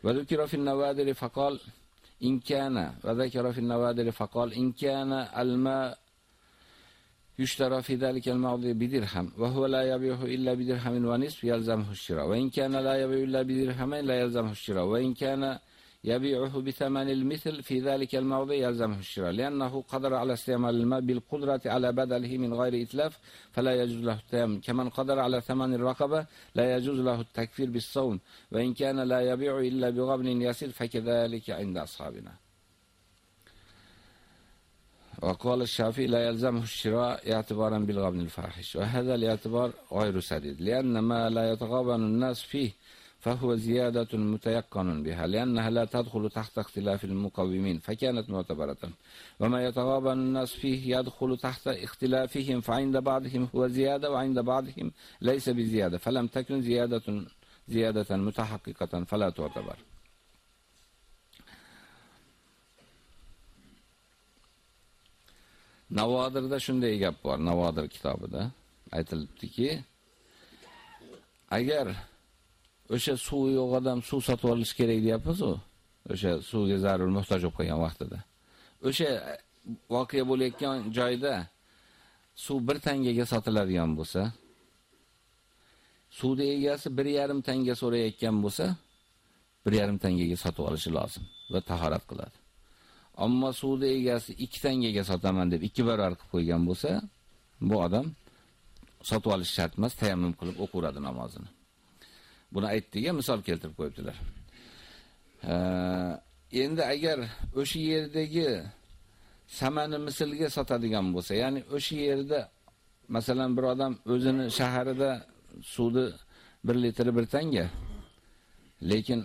Va zikra fil nawadir faqal in kana va zikra fil nawadir faqal in kana al-ma يشترى في ذلك الموضع بدرهم وهو لا يبيعه إلا بدرهم ونصف يلزمه الشراء. وإن كان لا يبيع إلا بدرهمين لا يلزمه الشراء. وإن كان يبيعه بثمن المثل في ذلك الموضع يلزمه الشراء. لأنه قدر على استعمال الماء بالقدرة على بدله من غير إتلاف فلا يجوز له التيمم. كمن قدر على ثمن الرقبة لا يجوز له التكفير بالصوم. وإن كان لا يبيع إلا بغبن يسير فكذلك عند أصحابنا. وقال الشافعي لا يلزمه الشراء اعتبارا بالغبن الفاحش وهذا الاعتبار غير سديد لأن ما لا يتغابن الناس فيه فهو زيادة متيقن بها لأنها لا تدخل تحت اختلاف المقومين فكانت معتبرة وما يتغابن الناس فيه يدخل تحت اختلافهم فعند بعضهم هو زيادة وعند بعضهم ليس بزيادة فلم تكن زيادة زيادة متحققة فلا تعتبر. Navodirda shunday gap bor, Navodir kitobida aytilibdiki, agar o'sha suv yo'q odam suv sotib olish kerak deyapmiz-ku, o'sha suvga zarur muhtoj bo'lib qolgan vaqtida. O'sha voqea bo'layotgan joyda suv 1 tangaga sotiladigan bo'lsa, suvni egasi 1.5 tanga so'rayotgan bo'lsa, 1.5 tangaga sotib olishi lozim va tahorat qiladi. Ammo suvni egasi 2 tangaga sotaman deb 2 barobar qilib qo'ygan bo'lsa, bu odam sotib olish shart emas, tayammum qilib o'qiradi namozini. Buni aytdiga misol keltirib qo'yibdilar. Endi agar o'sha yerdagi samani mislga sotadigan bo'lsa, ya'ni o'sha yerda masalan bir odam o'zini shaharida suvni 1 litri 1 tanga, lekin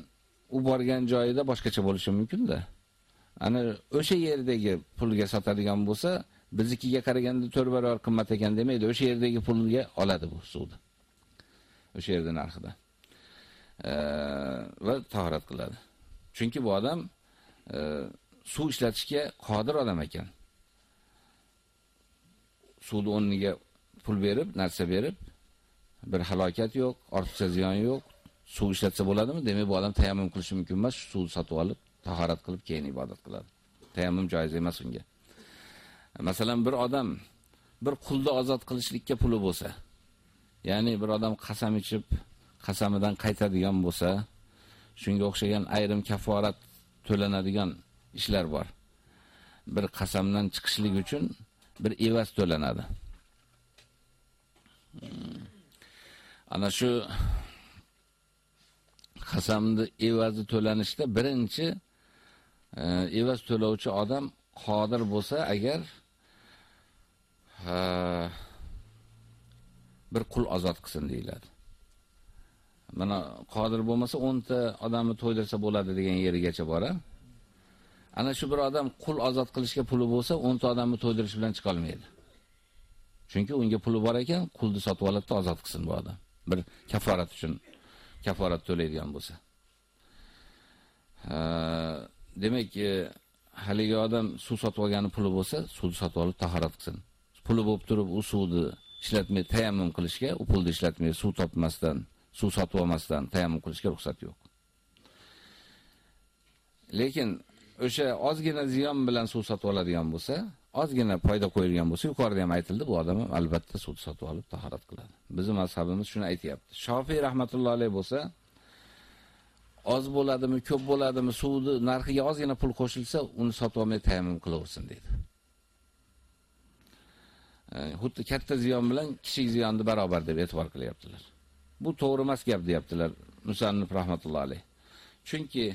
u borgan joyida boshqacha bo'lishi mumkin-da. Ana o'sha yerdagi pulga sotadigan bo'lsa, biznikiga qaraganda 4 barobar qimmat ekan demaydi, o'sha yerdagi pulga oladi bu suvni. O'sha yerda narxida. E, va tahorat qiladi. Chunki bu odam e, suv ishlatishga qodir odam ekan. Suvni o'rniga pul berib, narsa berib, bir halokat yo'q, ortiqcha ziyon yo'q, suv ishlatsa bo'ladimi? Demak, bu odam tayammum qilishi mumkin emas, suvni sotib olib tahorat qilib keyin ibodat qiladi. Tayammum joiz emas unga. Masalan, bir odam bir qulni ozod qilishlikka puli bo'lsa, ya'ni bir odam qasam ichib, qasamidan qaytadigan bo'lsa, shunga o'xshagan ayrim kaforat to'lanadigan ishlar bor. bir qasamdan chiqishlik uchun bir evaz to'lanadi. Ana shu qasamni evazi to'lanishda birinchi evaz to'lovchi odam qodir bo'lsa agar bir qul ozod qilsin deyiladi. Mana qodir bo'lmasa 10 ta odamni to'ydirsa bo'ladi degan yerigacha bora. Ana shu bir odam qul ozod qilishga puli bo'lsa, 10 ta odamni to'ydirish bilan chiqa olmaydi. Chunki unga puli bor ekan, qulni sotib olib ozod qilsin bu odam. Bir kaforat uchun kaforat to'laydigan bo'lsa. Demak, e, haligi odam suv sotib olgani puli bo'lsa, suvni sotib olib tahorat qilsin. Puli bo'lib turib, u suvni ishlatmay tayammum qilishga, u pulni ishlatmay suv topmasdan, suv sotib olmasdan tayammum qilishga ruxsat yo'q. Lekin o'sha ozgina ziyon bilan suv sotib oladigan bo'lsa, ozgina foyda qo'yilgan bo'lsa, yuqorida ham aytildi, bu odam ham albatta suv sotib olib tahorat qiladi. Bizning mazhabimiz shuni aytibdi. Shofiy rahmatullohi alayh bo'lsa, oz bo'ladimi, ko'p bo'ladimi, suvni narxiga ozgina pul qo'shilsa, uni sotib olmay tayammum qilaversin dedi. E, xuddi katta ziyon bilan kichik ziyonni barobar deb e'tibor qilyaptilar. Bu to'g'ri emas gap deyaptilar Musannif rahmatullohi alayh. Chunki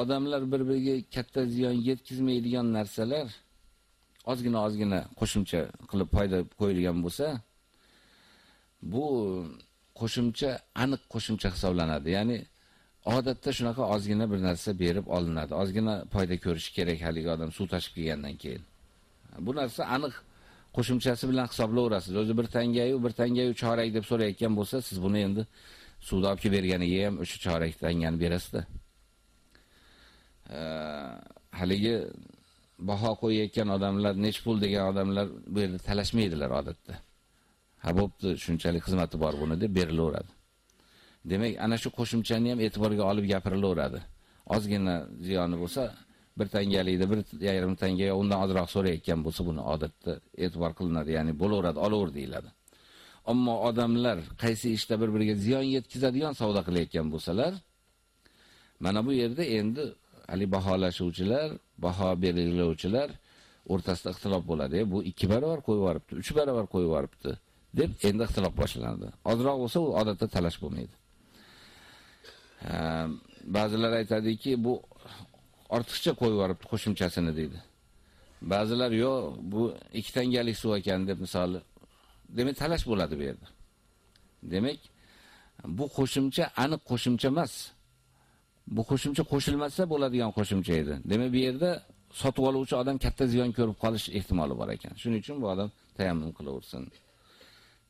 odamlar bir-biriga katta ziyon yetkazmaydigan narsalar ozgina ozgina qo'shimcha qilib foyda qo'yilgan bo'lsa, bu qo'shimcha aniq qo'shimcha hisoblanadi. Ya'ni odatda shunaqa ozgina bir narsa berib olinadi. Ozgina foyda ko'rish kerak haligi odam suv tashib kelgandan keyin. Bu narsa aniq qo'shimchasi bilan hisoblaverasiz O'zi bir tangayu, bir tangayu chorak deb so'rayotgan bo'lsa, siz buni endi suvda olib kelib berganiga ham o'sha chorak tangani berasiz-da. haligi baho qo'yayotgan odamlar, nech pul degan odamlar bu yerda talashmaydilar odatda. Ha bo'pti, shunchalik xizmati bor buni deb berilaveradi. Demak, ana shu qo'shimchani ham e'tiborga olib gapirilaveradi. Ozgina ziyoni bo'lsa, bir tangalikda bir yarim tanga yo undan ozroq so'rayotgan bo'lsa, buni odatda e'tibor qilinadi, ya'ni bo'laveradi, olaver deyiladi. Ammo odamlar qaysi ishda bir-biriga ziyon yetkazadigan savdo qilayotgan bo'lsalar, mana bu yerda endi hali baholashuvchilar, baho belgilovchilar o'rtasida ixtilof bo'ladi. Bu 2 barobar qo'yib yuboribdi, 3 barobar qo'yib yuboribdi deb endi ixtilof boshlanadi. Ozroq bo'lsa u odatda talash bo'lmaydi. Ba'zilar aytadiki, bu ortiqcha qo'yib yuboribdi qo'shimchasini deydi. Ba'zilar yo'q, bu 2 tangalik suv ekan deb misol demak talash bo'ladi bu yerda. Demak, bu qo'shimcha aniq qo'shimcha emas. Bu qo'shimcha qo'shilmasa bo'ladigan qo'shimcha edi. Demak, bu yerda sotib oluvchi odam katta ziyon ko'rib qolish ehtimoli bor ekan. Shuning uchun bu odam tayammum qilaversin.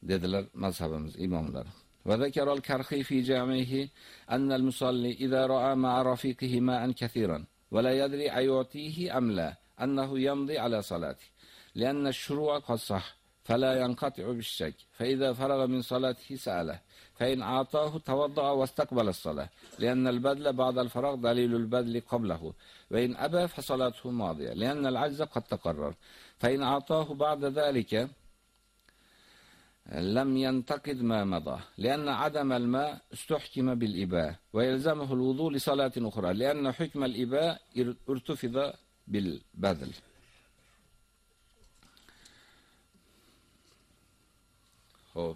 dedilar mazhabimiz imomlar. وذكر الكرخي في جامعه أن المصلي إذا رأى مع رفيقه ماء كثيرا ولا يدري أيعطيه أم لا أنه يمضي على صلاته. لأن الشروع قد صح فلا ينقطع بالشك. فإذا فرغ من صلاته سأله فإن أعطاه توضأ واستقبل الصلاة. لأن البذل بعد الفراغ دليل البذل قبله. وإن أبى فصلاته ماضية لأن العجز قد تقرر فإن أعطاه بعد ذلك لم ينتقد ما مضى لأن عدم الماء استحكم بالإباء ويلزمه الوضوء لصلاة أخرى لأن حكم الإباء ارتفض بالبذل خب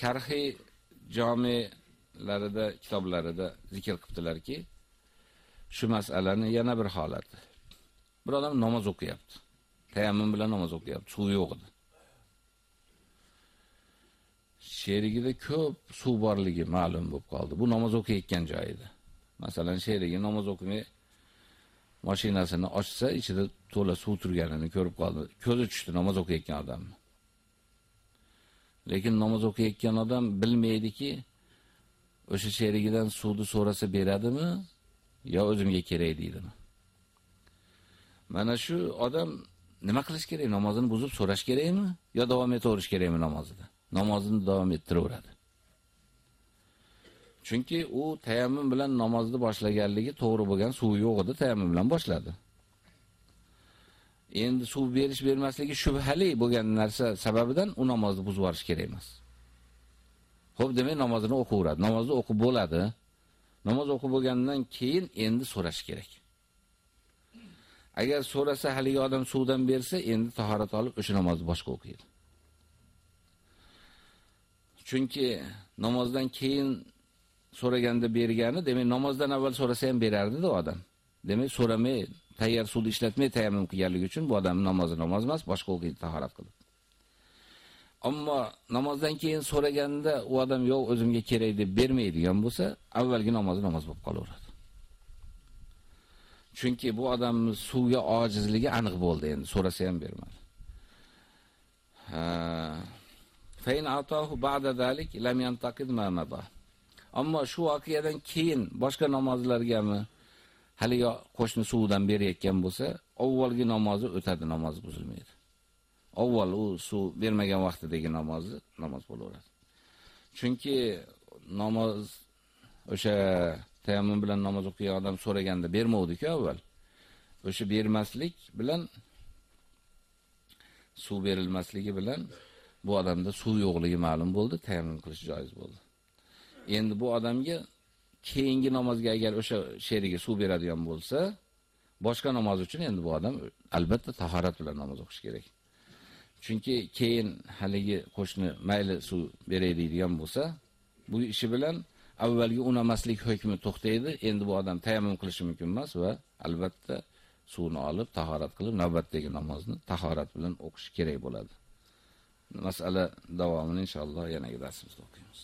Karhi jomelarida, kitoblarida zikr qildilarki, shu masalani yana bir holati. Bir odam namoz o'qiyapti. Tayammum bilan namoz o'qiyapti, suv yo'q edi. Sherigida ko'p suv borligi ma'lum bo'lib qoldi. Bu namoz o'qiyotgan joyida. Masalan, sherigi namoz o'qimay mashinasini ochsa, ichida to'la suv turganini ko'rib qoldi. Ko'zi tushdi namoz o'qiyotgan odamni. Lekin namoz o'qiyotgan odam bilmaydiki, o'sha sherigidan suvni so'rasa beradimi yo o'zimga kerak deydimi? Mana shu odam nima qilish kerak? Namozini buzib so'rash kerakmi yo davom etaverish kerakmi namozida? Namozini davom ettiraveradi. Chunki u tayammum bilan namozni boshlaganligi to'g'ri bo'lgan suv yo'q edi, tayammum bilan boshladi. endi suv berish bermasligi shubhali bo'lgan narsa sababidan u namozni buzib yuborish kerak emas. Xo'p, demak namozini o'qiveradi. Namozni o'qib bo'ladi. Namoz o'qib bo'lgandan keyin endi so'rash kerak. Agar so'rasa haligi odam suvdan bersa, endi tahorat olib o'sha namozni boshqa o'qiydi. Chunki namozdan keyin so'raganda bergani, demak namozdan avval so'rasa ham berardi-da odam. Demak so'ramay, tayyor suvni ishlatmay tayammum qilganligi uchun bu odam namozi namoz emas, boshqa o'qiydi tahorat qilib. Ammo namozdan keyin so'raganda u odam yo'q o'zimga kerak deb bermaydigan bo'lsa, avvalgi namozi namoz bo'lib qolaveradi. Chunki bu odamning suvga ojizligi aniq bo'ldi endi, so'rasa ham bermadi. Ha Fa in atahu ba'da zalik lam yantaqid ma mada. Ammo shu voqeadan keyin boshqa namozlargami hali yo qo'shni suvdan berayotgan bo'lsa, avvalgi namozi o'tadi, namoz buzilmaydi. Avval u suv bermagan vaqtidagi namozi namoz bo'laveradi. Chunki namoz o'sha tayammum bilan namoz o'qigan odam so'raganda bermovdi-ku avval. O'sha bermaslik bilan suv berilmasligi bilan bu odamda suv yo'qligi ma'lum bo'ldi, tayammum qilish joiz bo'ldi. Endi bu odamga keyingi namozga agar o'sha sheriga suv beradigan bo'lsa, boshqa namoz uchun endi bu odam albatta tahorat bilan namoz o'qish kerak. Chunki keyin haligi qo'shni mayli suv beray deydigan bo'lsa, bu ishi bilan avvalgi unamaslik hukmi to'xtaydi. Endi bu odam tayammum qilishi mumkin emas va albatta suvni olib tahorat qilib navbatdagi namozni tahorat bilan o'qish kerak bo'ladi. Masala davomini inshaalloh yanagi darsimizda o'qiymiz.